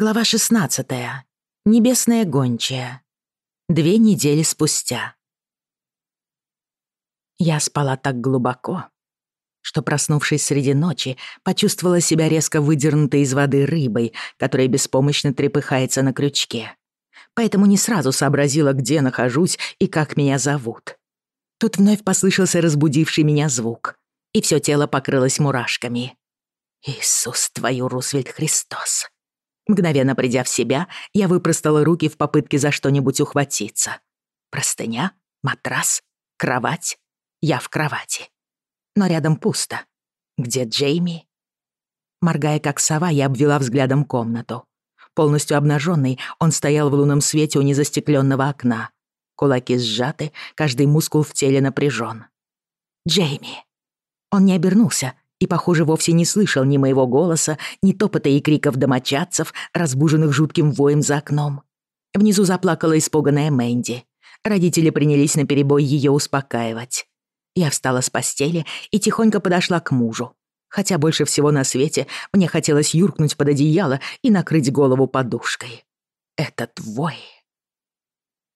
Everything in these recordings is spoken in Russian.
Глава 16. Небесная гончая. Две недели спустя. Я спала так глубоко, что, проснувшись среди ночи, почувствовала себя резко выдернутой из воды рыбой, которая беспомощно трепыхается на крючке. Поэтому не сразу сообразила, где нахожусь и как меня зовут. Тут вновь послышался разбудивший меня звук, и все тело покрылось мурашками. «Иисус, твою, Рузвельт Христос!» Мгновенно придя в себя, я выпростала руки в попытке за что-нибудь ухватиться. Простыня, матрас, кровать. Я в кровати. Но рядом пусто. Где Джейми? Моргая как сова, я обвела взглядом комнату. Полностью обнаженный, он стоял в лунном свете у незастекленного окна. Кулаки сжаты, каждый мускул в теле напряжен. Джейми. Он не обернулся, и, похоже, вовсе не слышал ни моего голоса, ни топота и криков домочадцев, разбуженных жутким воем за окном. Внизу заплакала испуганная Мэнди. Родители принялись наперебой ее успокаивать. Я встала с постели и тихонько подошла к мужу. Хотя больше всего на свете мне хотелось юркнуть под одеяло и накрыть голову подушкой. Это твой.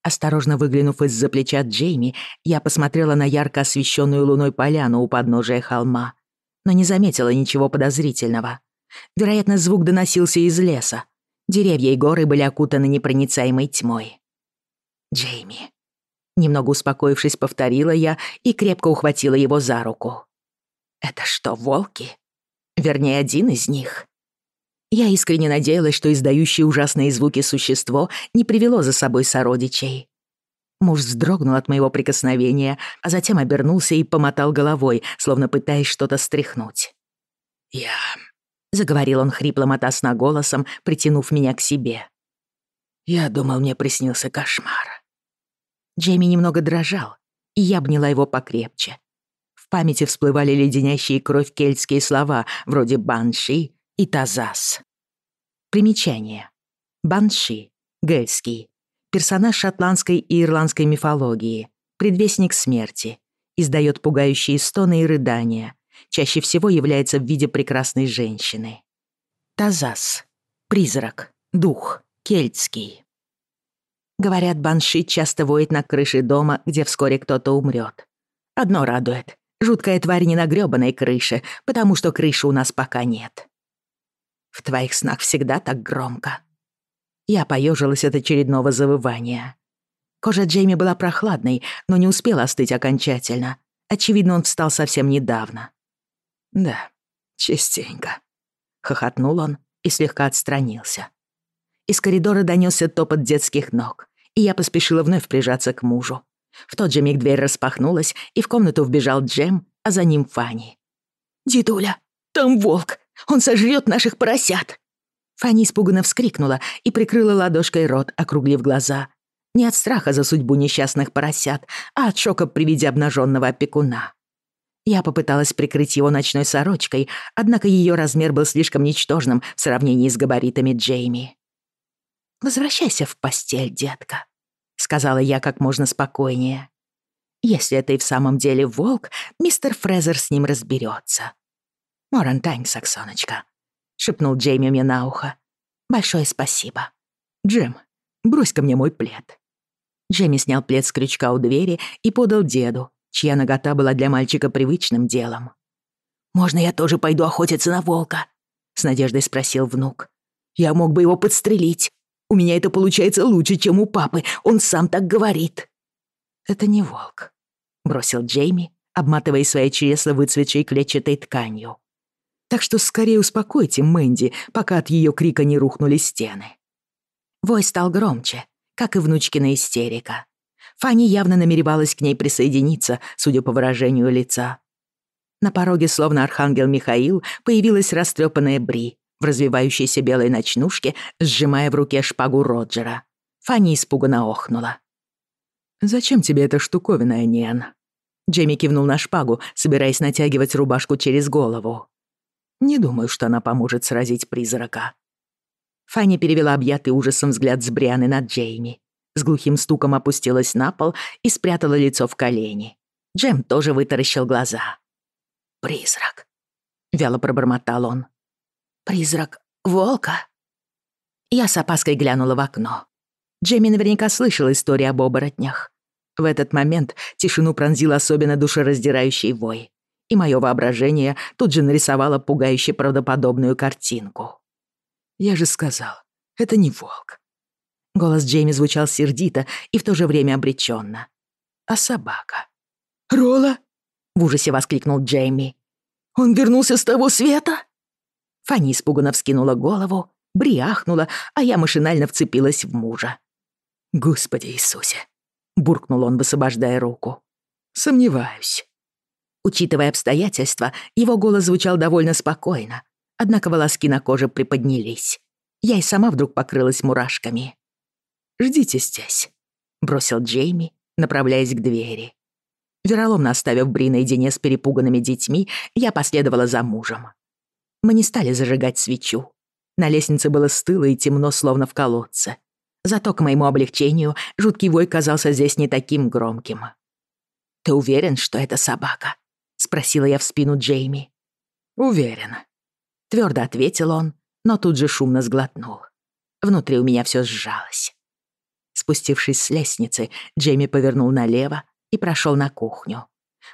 Осторожно выглянув из-за плеча Джейми, я посмотрела на ярко освещенную луной поляну у подножия холма, но не заметила ничего подозрительного. Вероятно, звук доносился из леса. Деревья и горы были окутаны непроницаемой тьмой. «Джейми». Немного успокоившись, повторила я и крепко ухватила его за руку. «Это что, волки? Вернее, один из них?» Я искренне надеялась, что издающее ужасные звуки существо не привело за собой сородичей. Муж вздрогнул от моего прикосновения, а затем обернулся и помотал головой, словно пытаясь что-то стряхнуть. «Я...» — заговорил он хриплым от сна голосом, притянув меня к себе. «Я думал, мне приснился кошмар». Джейми немного дрожал, и я обняла его покрепче. В памяти всплывали леденящие кровь кельтские слова, вроде «банши» персонаж шотландской и ирландской мифологии, предвестник смерти, издает пугающие стоны и рыдания, чаще всего является в виде прекрасной женщины. Тазас. Призрак. Дух. Кельтский. Говорят, банши часто воет на крыше дома, где вскоре кто-то умрет. Одно радует. Жуткая тварь не на грёбаной крыше, потому что крыши у нас пока нет. В твоих снах всегда так громко, Я поежилась от очередного завывания. Кожа Джейми была прохладной, но не успела остыть окончательно. Очевидно, он встал совсем недавно. «Да, частенько», — хохотнул он и слегка отстранился. Из коридора донёсся топот детских ног, и я поспешила вновь прижаться к мужу. В тот же миг дверь распахнулась, и в комнату вбежал Джем, а за ним Фанни. «Дедуля, там волк! Он сожрёт наших поросят!» Фанни испуганно вскрикнула и прикрыла ладошкой рот, округлив глаза. Не от страха за судьбу несчастных поросят, а от шока при виде обнаженного опекуна. Я попыталась прикрыть его ночной сорочкой, однако ее размер был слишком ничтожным в сравнении с габаритами Джейми. «Возвращайся в постель, детка», — сказала я как можно спокойнее. «Если это и в самом деле волк, мистер Фрезер с ним разберется. Морантань, Саксоночка, шепнул Джейми мне на ухо. «Большое спасибо. Джем, брось ко мне мой плед». Джейми снял плед с крючка у двери и подал деду, чья нагота была для мальчика привычным делом. «Можно я тоже пойду охотиться на волка?» — с надеждой спросил внук. «Я мог бы его подстрелить. У меня это получается лучше, чем у папы. Он сам так говорит». «Это не волк», — бросил Джейми, обматывая свои чресла выцветшей клетчатой тканью. так что скорее успокойте Мэнди, пока от её крика не рухнули стены. Вой стал громче, как и внучкина истерика. Фанни явно намеревалась к ней присоединиться, судя по выражению лица. На пороге, словно архангел Михаил, появилась растрёпанная Бри в развивающейся белой ночнушке, сжимая в руке шпагу Роджера. Фанни испуганно охнула. «Зачем тебе эта штуковина, Эниан?» Джейми кивнул на шпагу, собираясь натягивать рубашку через голову. Не думаю, что она поможет сразить призрака». Фанни перевела объятый ужасом взгляд с Брианы на Джейми. С глухим стуком опустилась на пол и спрятала лицо в колени. Джем тоже вытаращил глаза. «Призрак», — вяло пробормотал он. «Призрак волка?» Я с опаской глянула в окно. Джейми наверняка слышал историю об оборотнях. В этот момент тишину пронзил особенно душераздирающий вой и мое воображение тут же нарисовало пугающе правдоподобную картинку. Я же сказал, это не волк. Голос Джейми звучал сердито и в то же время обреченно. А собака? «Ролла?» — в ужасе воскликнул Джейми. «Он вернулся с того света?» Фанни испуганно вскинула голову, бриахнула, а я машинально вцепилась в мужа. «Господи Иисусе!» — буркнул он, высвобождая руку. «Сомневаюсь» учитывая обстоятельства, его голос звучал довольно спокойно, однако волоски на коже приподнялись. Я и сама вдруг покрылась мурашками. «Ждите здесь», — бросил Джейми, направляясь к двери. Вероломно оставив Бри наедине с перепуганными детьми, я последовала за мужем. Мы не стали зажигать свечу. На лестнице было стыло и темно, словно в колодце. Зато, к моему облегчению, жуткий вой казался здесь не таким громким. «Ты уверен, что это собака?» спросила я в спину Джейми. «Уверен», — твердо ответил он, но тут же шумно сглотнул. Внутри у меня все сжалось. Спустившись с лестницы, Джейми повернул налево и прошел на кухню.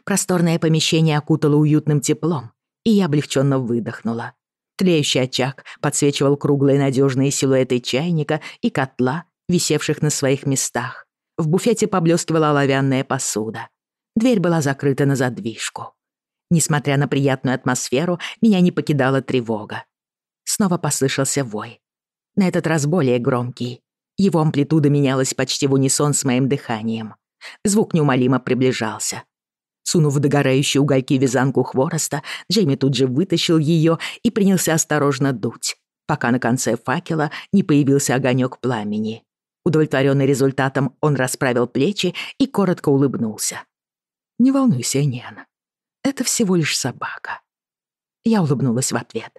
Просторное помещение окутало уютным теплом, и я облегченно выдохнула. Тлеющий очаг подсвечивал круглые надежные силуэты чайника и котла, висевших на своих местах. В буфете поблескивала оловянная посуда. Дверь была закрыта на задвижку. Несмотря на приятную атмосферу, меня не покидала тревога. Снова послышался вой. На этот раз более громкий. Его амплитуда менялась почти в унисон с моим дыханием. Звук неумолимо приближался. Сунув догорающие угольки вязанку хвороста, Джейми тут же вытащил ее и принялся осторожно дуть, пока на конце факела не появился огонек пламени. Удовлетворенный результатом, он расправил плечи и коротко улыбнулся. «Не волнуйся, Нен. Это всего лишь собака». Я улыбнулась в ответ.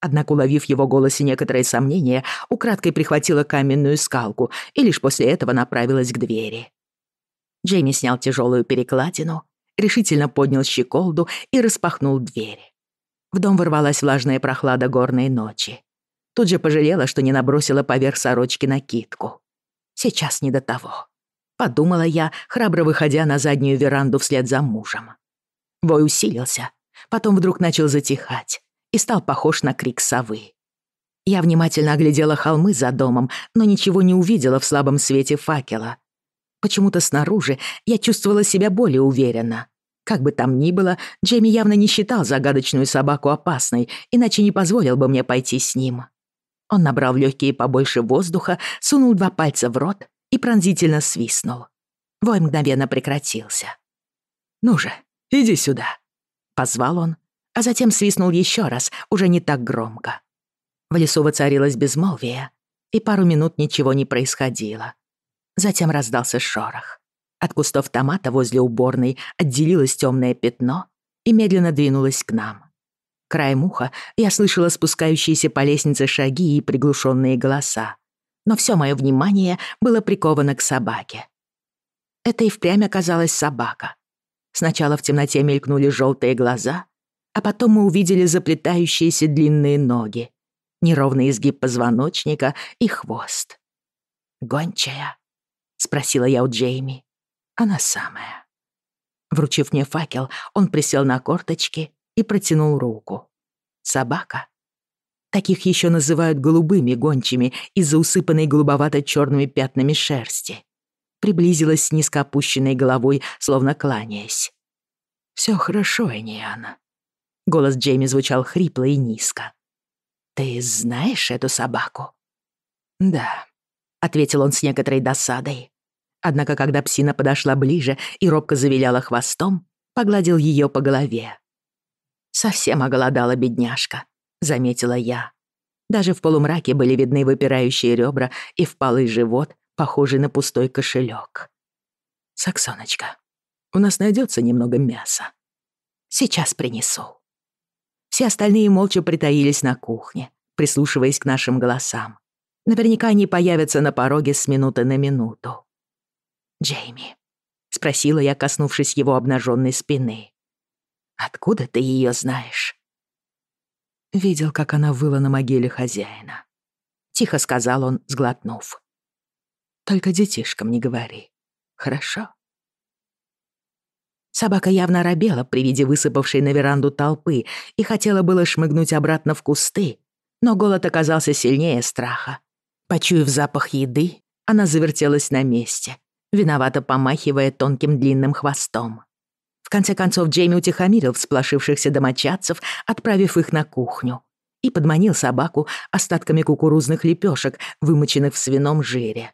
Однако, уловив в его голосе некоторые сомнения, украдкой прихватила каменную скалку и лишь после этого направилась к двери. Джейми снял тяжелую перекладину, решительно поднял щеколду и распахнул дверь. В дом ворвалась влажная прохлада горной ночи. Тут же пожалела, что не набросила поверх сорочки накидку. Сейчас не до того. Подумала я, храбро выходя на заднюю веранду вслед за мужем. Вой усилился, потом вдруг начал затихать и стал похож на крик совы. Я внимательно оглядела холмы за домом, но ничего не увидела в слабом свете факела. Почему-то снаружи я чувствовала себя более уверенно. Как бы там ни было, Джейми явно не считал загадочную собаку опасной, иначе не позволил бы мне пойти с ним. Он набрал в легкие побольше воздуха, сунул два пальца в рот и пронзительно свистнул. Вой мгновенно прекратился. «Ну же, «Иди сюда!» — позвал он, а затем свистнул еще раз, уже не так громко. В лесу воцарилось безмолвие, и пару минут ничего не происходило. Затем раздался шорох. От кустов томата возле уборной отделилось темное пятно и медленно двинулось к нам. Краем уха я слышала спускающиеся по лестнице шаги и приглушенные голоса. Но все мое внимание было приковано к собаке. Это и впрямь оказалась собака. Сначала в темноте мелькнули желтые глаза, а потом мы увидели заплетающиеся длинные ноги, неровный изгиб позвоночника и хвост. «Гончая?» — спросила я у Джейми. «Она самая». Вручив мне факел, он присел на корточки и протянул руку. «Собака?» Таких еще называют голубыми гончими из-за усыпанной голубовато-черными пятнами шерсти приблизилась с низко опущенной головой, словно кланяясь. «Всё хорошо, Эниана». Голос Джейми звучал хрипло и низко. «Ты знаешь эту собаку?» «Да», — ответил он с некоторой досадой. Однако, когда псина подошла ближе и робко завиляла хвостом, погладил её по голове. «Совсем оголодала бедняжка», — заметила я. Даже в полумраке были видны выпирающие ребра и впалый живот, похожий на пустой кошелек. «Саксоночка, у нас найдется немного мяса. Сейчас принесу». Все остальные молча притаились на кухне, прислушиваясь к нашим голосам. Наверняка они появятся на пороге с минуты на минуту. «Джейми», — спросила я, коснувшись его обнаженной спины, — «откуда ты ее знаешь?» Видел, как она выла на могиле хозяина. Тихо сказал он, сглотнув. Только детишкам не говори. Хорошо?» Собака явно робела при виде высыпавшей на веранду толпы и хотела было шмыгнуть обратно в кусты, но голод оказался сильнее страха. Почуяв запах еды, она завертелась на месте, виновато помахивая тонким длинным хвостом. В конце концов Джейми утихомирил всплошившихся домочадцев, отправив их на кухню, и подманил собаку остатками кукурузных лепешек, вымоченных в свином жире.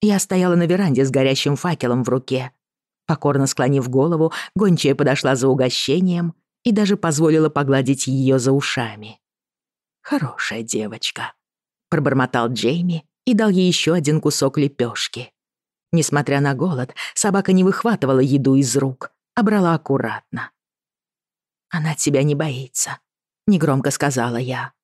Я стояла на веранде с горящим факелом в руке. Покорно склонив голову, гончая подошла за угощением и даже позволила погладить ее за ушами. «Хорошая девочка», — пробормотал Джейми и дал ей еще один кусок лепешки. Несмотря на голод, собака не выхватывала еду из рук, а брала аккуратно. «Она тебя не боится», — негромко сказала я. И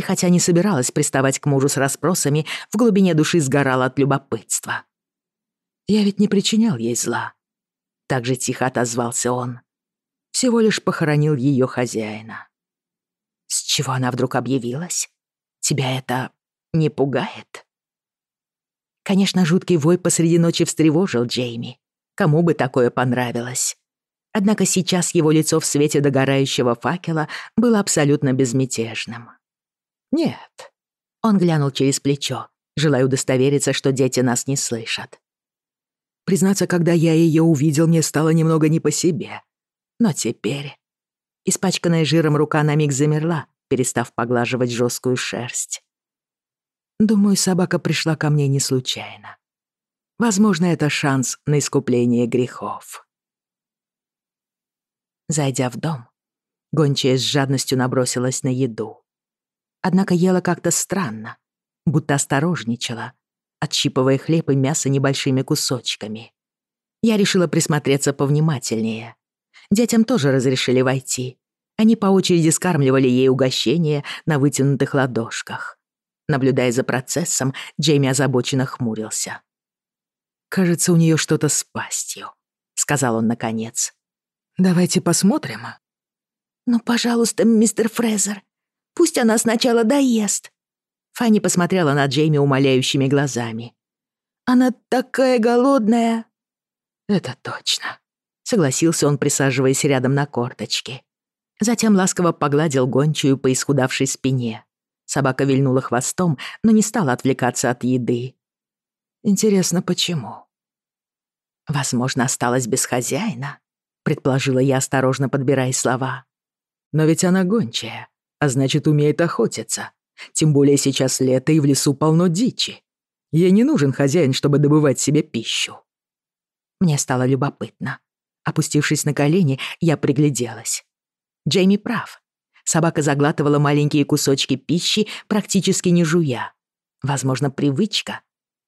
хотя не собиралась приставать к мужу с расспросами, в глубине души сгорала от любопытства. «Я ведь не причинял ей зла», — так же тихо отозвался он. «Всего лишь похоронил ее хозяина». «С чего она вдруг объявилась? Тебя это не пугает?» Конечно, жуткий вой посреди ночи встревожил Джейми. Кому бы такое понравилось? Однако сейчас его лицо в свете догорающего факела было абсолютно безмятежным. «Нет». Он глянул через плечо, желая удостовериться, что дети нас не слышат. Признаться, когда я её увидел, мне стало немного не по себе. Но теперь... Испачканная жиром рука на миг замерла, перестав поглаживать жёсткую шерсть. Думаю, собака пришла ко мне не случайно. Возможно, это шанс на искупление грехов. Зайдя в дом, гончая с жадностью набросилась на еду однако ела как-то странно, будто осторожничала, отщипывая хлеб и мясо небольшими кусочками. Я решила присмотреться повнимательнее. Детям тоже разрешили войти. Они по очереди скармливали ей угощения на вытянутых ладошках. Наблюдая за процессом, Джейми озабоченно хмурился. «Кажется, у нее что-то с пастью», — сказал он наконец. «Давайте посмотрим». «Ну, пожалуйста, мистер Фрезер, Пусть она сначала доест». Фанни посмотрела на Джейми умоляющими глазами. «Она такая голодная». «Это точно», — согласился он, присаживаясь рядом на корточки. Затем ласково погладил гончую по исхудавшей спине. Собака вильнула хвостом, но не стала отвлекаться от еды. «Интересно, почему?» «Возможно, осталась без хозяина», — предположила я, осторожно подбирая слова. «Но ведь она гончая а значит, умеет охотиться. Тем более сейчас лето, и в лесу полно дичи. Ей не нужен хозяин, чтобы добывать себе пищу. Мне стало любопытно. Опустившись на колени, я пригляделась. Джейми прав. Собака заглатывала маленькие кусочки пищи, практически не жуя. Возможно, привычка.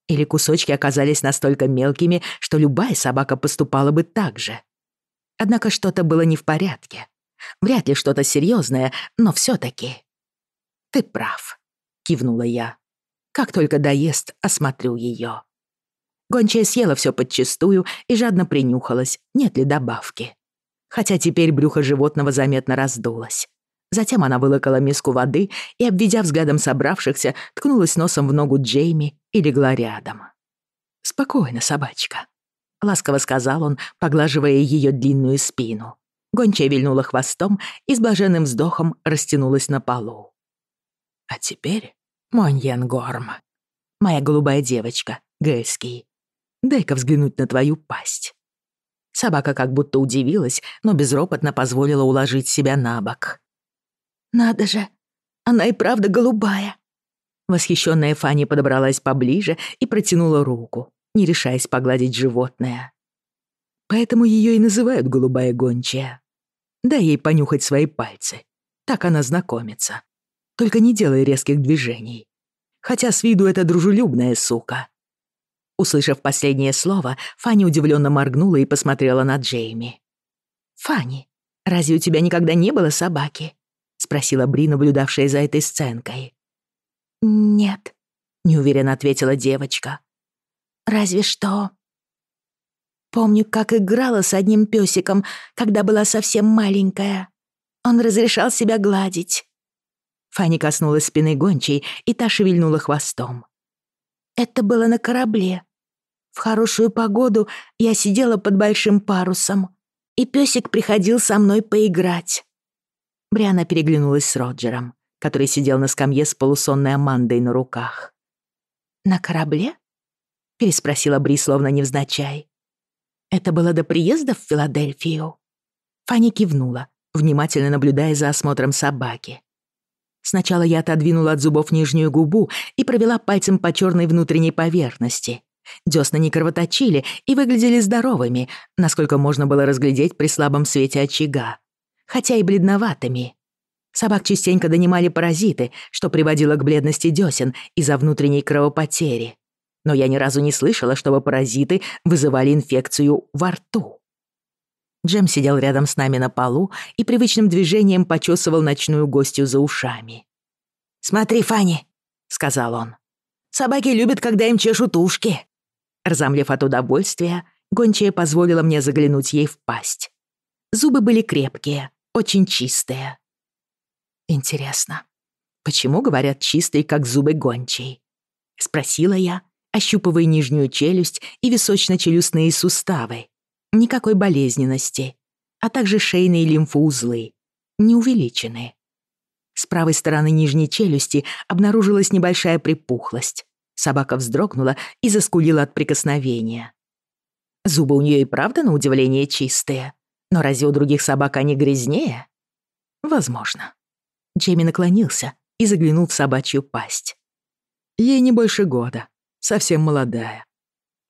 Или кусочки оказались настолько мелкими, что любая собака поступала бы так же. Однако что-то было не в порядке вряд ли что-то серьезное, но все-таки. Ты прав, кивнула я. Как только доест, осмотрю ее. Гончая съела все подчистую и жадно принюхалась, нет ли добавки. Хотя теперь брюхо животного заметно раздулось. Затем она вылокала миску воды и, обведя взглядом собравшихся, ткнулась носом в ногу Джейми и легла рядом. «Спокойно, собачка», — ласково сказал он, поглаживая ее длинную спину. Гончая вильнула хвостом и с блаженным вздохом растянулась на полу. «А теперь, Моньен Горм, моя голубая девочка, Гельский, дай-ка взглянуть на твою пасть». Собака как будто удивилась, но безропотно позволила уложить себя на бок. «Надо же, она и правда голубая!» Восхищенная Фанни подобралась поближе и протянула руку, не решаясь погладить животное. Поэтому ее и называют голубая гончая. Да ей понюхать свои пальцы. Так она знакомится. Только не делай резких движений. Хотя с виду это дружелюбная сука. Услышав последнее слово, Фанни удивленно моргнула и посмотрела на Джейми. «Фанни, разве у тебя никогда не было собаки?» — спросила Бри, наблюдавшая за этой сценкой. «Нет», — неуверенно ответила девочка. «Разве что...» Помню, как играла с одним пёсиком, когда была совсем маленькая. Он разрешал себя гладить. Фанни коснулась спины гончей, и та шевельнула хвостом. «Это было на корабле. В хорошую погоду я сидела под большим парусом, и песик приходил со мной поиграть». Бриана переглянулась с Роджером, который сидел на скамье с полусонной Амандой на руках. «На корабле?» — переспросила Бри, словно невзначай. Это было до приезда в Филадельфию. Фанни кивнула, внимательно наблюдая за осмотром собаки. Сначала я отодвинула от зубов нижнюю губу и провела пальцем по черной внутренней поверхности. Дёсны не кровоточили и выглядели здоровыми, насколько можно было разглядеть при слабом свете очага. Хотя и бледноватыми. Собак частенько донимали паразиты, что приводило к бледности дёсен из-за внутренней кровопотери но я ни разу не слышала, чтобы паразиты вызывали инфекцию во рту. Джем сидел рядом с нами на полу и привычным движением почесывал ночную гостью за ушами. «Смотри, Фанни», — сказал он, — «собаки любят, когда им чешут ушки». Разомлев от удовольствия, гончая позволила мне заглянуть ей в пасть. Зубы были крепкие, очень чистые. Интересно, почему говорят чистые, как зубы гончей? Спросила я, ощупывая нижнюю челюсть и височно-челюстные суставы. Никакой болезненности. А также шейные лимфоузлы. Не увеличены. С правой стороны нижней челюсти обнаружилась небольшая припухлость. Собака вздрогнула и заскулила от прикосновения. Зубы у нее и правда, на удивление, чистые. Но разве у других собак они грязнее? Возможно. Джейми наклонился и заглянул в собачью пасть. Ей не больше года, совсем молодая.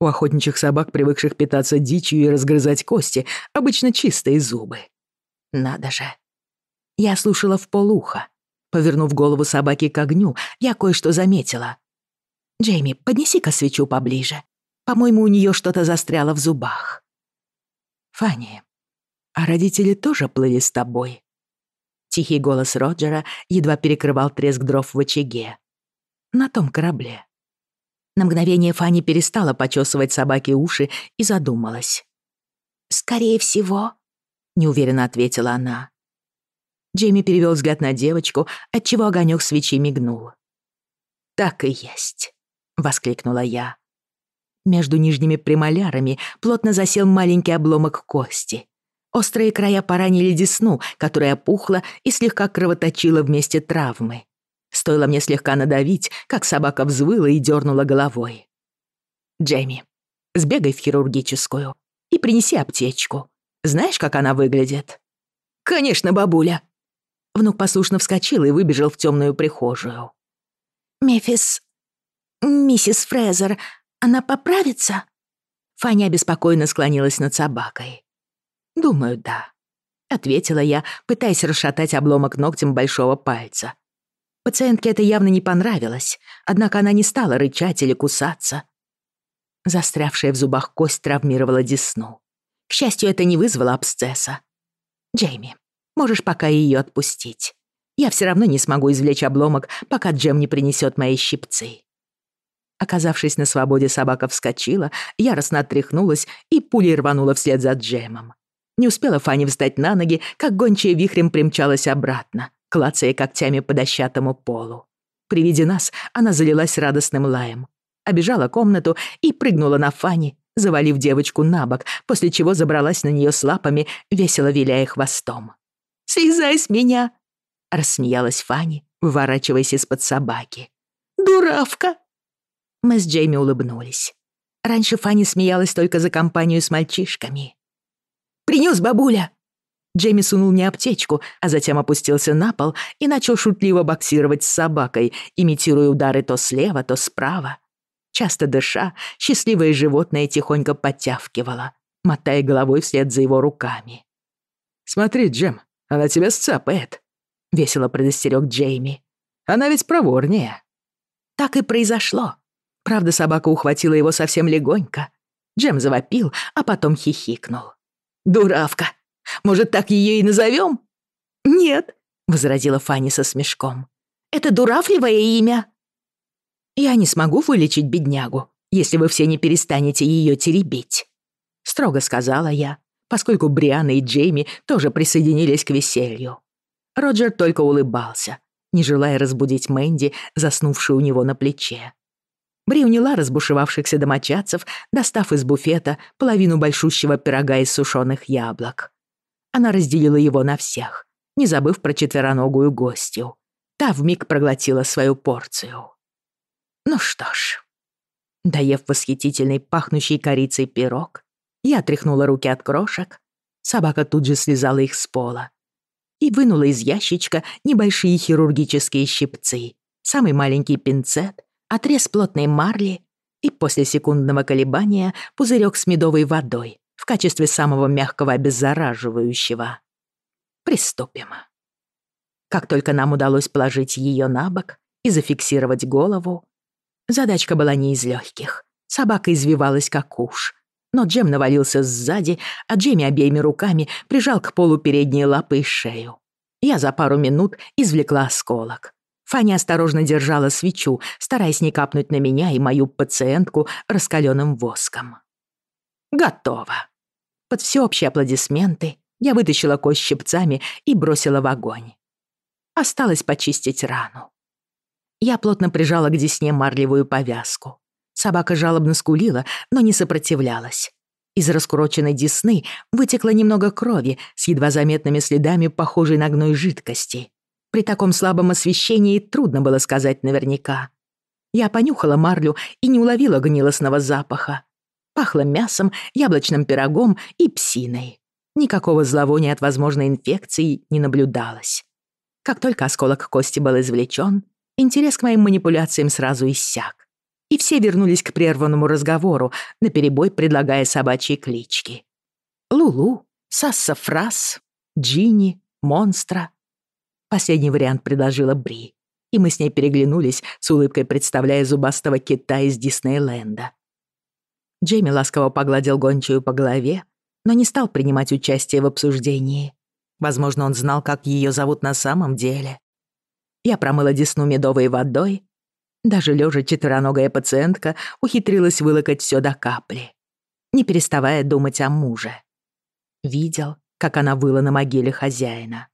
У охотничьих собак, привыкших питаться дичью и разгрызать кости, обычно чистые зубы. Надо же. Я слушала в полуха. Повернув голову собаки к огню, я кое-что заметила. «Джейми, поднеси-ка свечу поближе. По-моему, у нее что-то застряло в зубах». «Фанни, а родители тоже плыли с тобой?» Тихий голос Роджера едва перекрывал треск дров в очаге. «На том корабле». На мгновение Фанни перестала почесывать собаке уши и задумалась. «Скорее всего», — неуверенно ответила она. Джейми перевел взгляд на девочку, отчего огонек свечи мигнул. «Так и есть», — воскликнула я. Между нижними премолярами плотно засел маленький обломок кости. Острые края поранили десну, которая опухла и слегка кровоточила вместе травмы. Стоило мне слегка надавить, как собака взвыла и дернула головой. «Джейми, сбегай в хирургическую и принеси аптечку. Знаешь, как она выглядит?» «Конечно, бабуля!» Внук послушно вскочил и выбежал в темную прихожую. «Мефис... миссис Фрезер, она поправится?» Фаня беспокойно склонилась над собакой. «Думаю, да», — ответила я, пытаясь расшатать обломок ногтем большого пальца — Пациентке это явно не понравилось, однако она не стала рычать или кусаться. Застрявшая в зубах кость травмировала десну. К счастью, это не вызвало абсцесса. «Джейми, можешь пока ее отпустить. Я все равно не смогу извлечь обломок, пока Джем не принесет мои щипцы». Оказавшись на свободе, собака вскочила, яростно отряхнулась и пулей рванула вслед за Джемом. Не успела Фанни встать на ноги, как гончая вихрем примчалась обратно клацая когтями по дощатому полу. При виде нас она залилась радостным лаем, обежала комнату и прыгнула на Фанни, завалив девочку на бок, после чего забралась на нее с лапами, весело виляя хвостом. «Слезай с меня!» — рассмеялась Фанни, выворачиваясь из-под собаки. «Дуравка!» Мы с Джейми улыбнулись. Раньше Фанни смеялась только за компанию с мальчишками. «Принёс бабуля!» Джейми сунул мне аптечку, а затем опустился на пол и начал шутливо боксировать с собакой, имитируя удары то слева, то справа. Часто дыша, счастливое животное тихонько подтявкивало, мотая головой вслед за его руками. «Смотри, Джем, она тебя сцапает», — весело предостерег Джейми. «Она ведь проворнее». Так Может, так ее и назовем?» «Нет», — возразила Фанни со смешком. «Это дуравливое имя». «Я не смогу вылечить беднягу, если вы все не перестанете ее теребить», — строго сказала я, поскольку Бриана и Джейми тоже присоединились к веселью. Роджер только улыбался, не желая разбудить Мэнди, заснувшую у него на плече. Бри уняла разбушевавшихся домочадцев, достав из буфета половину большущего пирога из сушеных яблок. Она разделила его на всех, не забыв про четвероногую гостью. Та вмиг проглотила свою порцию. Ну что ж. Доев восхитительный, пахнущий корицей пирог, я отряхнула руки от крошек. Собака тут же слезала их с пола и вынула из ящичка небольшие хирургические щипцы, самый маленький пинцет, отрез плотной марли и после секундного колебания пузырек с медовой водой, в качестве самого мягкого обеззараживающего. Приступим. Как только нам удалось положить ее на бок и зафиксировать голову, задачка была не из легких. Собака извивалась как уж, но Джем навалился сзади, а Джейми обеими руками прижал к полу передние лапы и шею. Я за пару минут извлекла осколок. Фанни осторожно держала свечу, стараясь не капнуть на меня и мою пациентку раскаленным воском. Готово. Под всеобщие аплодисменты я вытащила кость щипцами и бросила в огонь. Осталось почистить рану. Я плотно прижала к десне марлевую повязку. Собака жалобно скулила, но не сопротивлялась. Из раскуроченной десны вытекло немного крови с едва заметными следами, похожей на гной жидкости. При таком слабом освещении трудно было сказать наверняка. Я понюхала марлю и не уловила гнилостного запаха, Пахло мясом, яблочным пирогом и псиной. Никакого зловония от возможной инфекции не наблюдалось. Как только осколок кости был извлечен, интерес к моим манипуляциям сразу иссяк. И все вернулись к прерванному разговору, наперебой предлагая собачьи клички. Лулу, Сассафрас, Джинни, Монстра, Последний вариант предложила Бри, и мы с ней переглянулись, с улыбкой представляя зубастого кита из Диснейленда. Джейми ласково погладил гончую по голове, но не стал принимать участие в обсуждении. Возможно, он знал, как ее зовут на самом деле. Я промыла десну медовой водой. Даже лежа четвероногая пациентка ухитрилась вылокать все до капли, не переставая думать о муже. Видел, как она выла на могиле хозяина.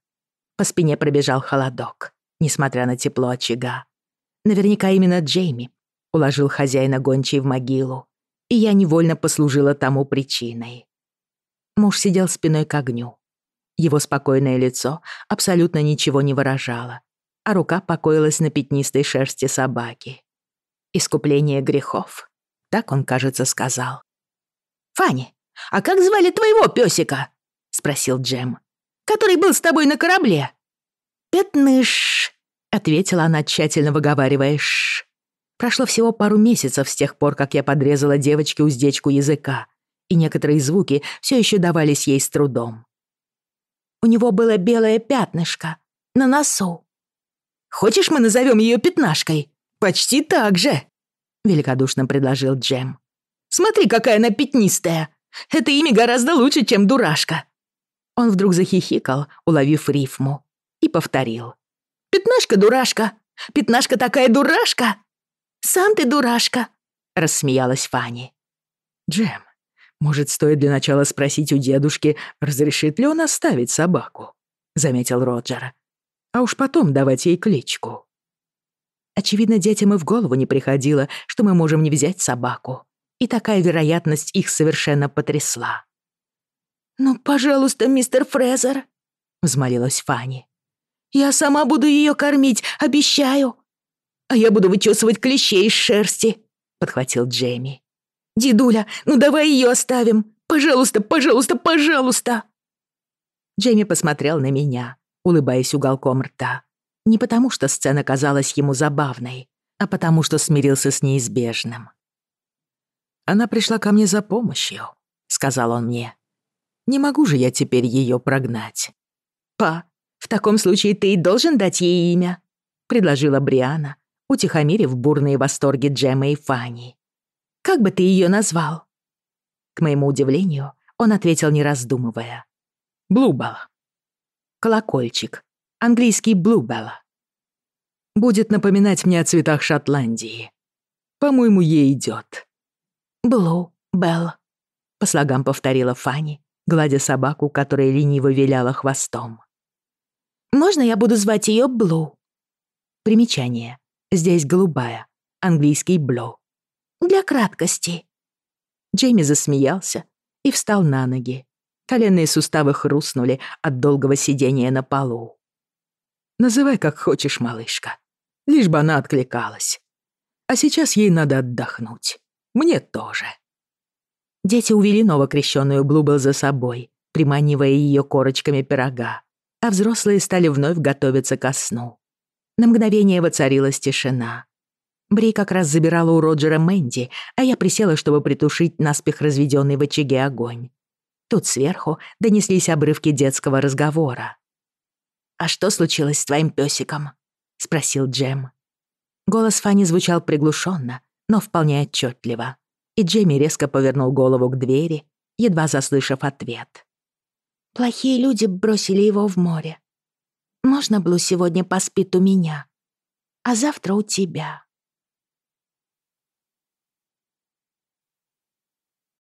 По спине пробежал холодок, несмотря на тепло очага. Наверняка именно Джейми уложил хозяина гончей в могилу. и я невольно послужила тому причиной. Муж сидел спиной к огню. Его спокойное лицо абсолютно ничего не выражало, а рука покоилась на пятнистой шерсти собаки. «Искупление грехов», — так он, кажется, сказал. «Фанни, а как звали твоего пёсика?» — спросил Джем который был с тобой на корабле?» «Пятныш», — ответила она, тщательно выговаривая «ш». Прошло всего пару месяцев с тех пор, как я подрезала девочке уздечку языка, и некоторые звуки все еще давались ей с трудом. У него было белое пятнышко на носу. «Хочешь, мы назовем ее пятнашкой? Почти так же!» — великодушно предложил Джем. «Смотри, какая она пятнистая! Это имя гораздо лучше, чем дурашка!» Он вдруг захихикал, уловив рифму, и повторил. «Пятнашка-дурашка! Пятнашка такая дурашка!» «Сам ты дурашка!» — рассмеялась Фанни. «Джем, может, стоит для начала спросить у дедушки, разрешит ли он оставить собаку?» — заметил Роджер. «А уж потом давать ей кличку». Очевидно, детям и в голову не приходило, что мы можем не взять собаку. И такая вероятность их совершенно потрясла. «Ну, пожалуйста, мистер Фрезер», — взмолилась Фанни. «Я сама буду ее кормить, обещаю». «А А я буду вычесывать клещей из шерсти», — подхватил Джейми. «Дедуля, ну давай ее оставим! Пожалуйста, пожалуйста, пожалуйста!» Джейми посмотрел на меня, улыбаясь уголком рта. Не потому, что сцена казалась ему забавной, а потому, что смирился с неизбежным. «Она пришла ко мне за помощью», — сказал он мне. «Не могу же я теперь ее прогнать». «Па, в таком случае ты и должен дать ей имя», — предложила Бриана, утихомирив бурные восторги Джема и Фанни. «Как бы ты ее назвал?» К моему удивлению, он ответил, не раздумывая. «Блубелл». «Колокольчик. Английский Блубелл». «Будет напоминать мне о цветах Шотландии. По-моему, ей идет. «Блу, Белл», — по слогам повторила Фанни, гладя собаку, которая лениво виляла хвостом. «Можно я буду звать ее Блу?» Примечание. Здесь голубая, английский blue. Для краткости. Джейми засмеялся и встал на ноги. Коленные суставы хрустнули от долгого сидения на полу. «Называй как хочешь, малышка. Лишь бы она откликалась. А сейчас ей надо отдохнуть. Мне тоже». Дети увели новокрещенную Блубел за собой, приманивая ее корочками пирога, а взрослые стали вновь готовиться ко сну. На мгновение воцарилась тишина. Бри как раз забирала у Роджера Мэнди, а я присела, чтобы притушить наспех разведенный в очаге огонь. Тут сверху донеслись обрывки детского разговора. «А что случилось с твоим пёсиком?» — спросил Джем. Голос Фанни звучал приглушенно, но вполне отчетливо, и Джейми резко повернул голову к двери, едва заслышав ответ. «Плохие люди бросили его в море. Можно Блу сегодня поспит у меня, а завтра у тебя?»